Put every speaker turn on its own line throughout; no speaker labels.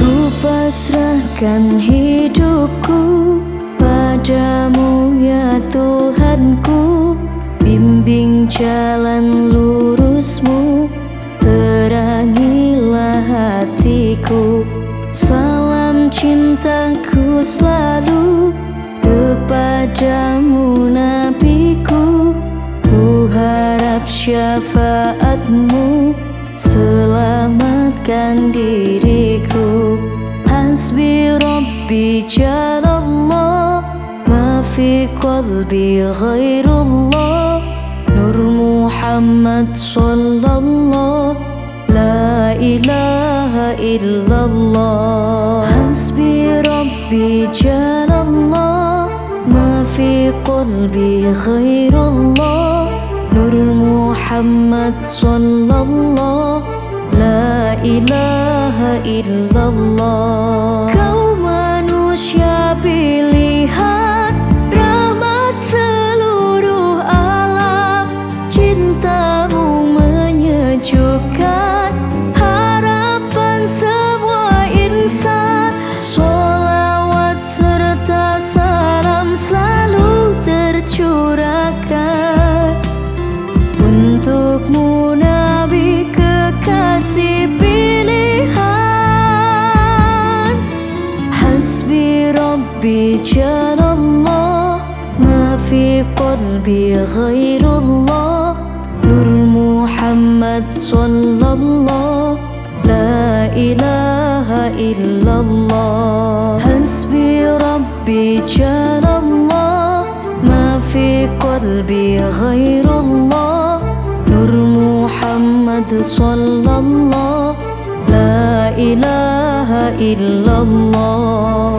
Ku pasrahkan hidupku Padamu ya Tuhanku. Bimbing jalan lurusmu Terangilah hatiku. Salam cintaku selalu Kepadamu Nabiku. Ku harap syafaatmu Selamatkan diri. ربي جل الله. ما في قلبي غير الله. نور محمد صلى الله. لا إله إلا الله. حسبي ربي جل الله. ما في قلبي غير الله. نور محمد صلى الله. لا إله إلا الله. ربي جل الله ما في قلبي غير الله. نور محمد صلى الله لا إله إلا الله. حسبي ربي جل الله ما في قلبي غير الله. نور محمد صلى الله لا إله إلا الله.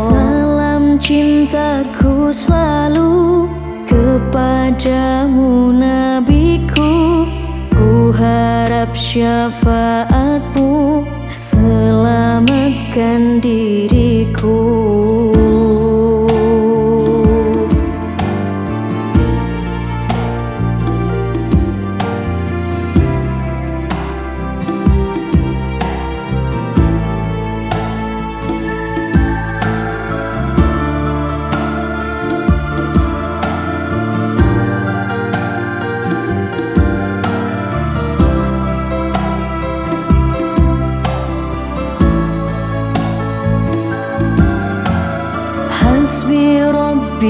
Cintaku selalu kepadamu nabiku. Ku harap syafaatmu selamatkan diriku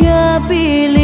chưa believe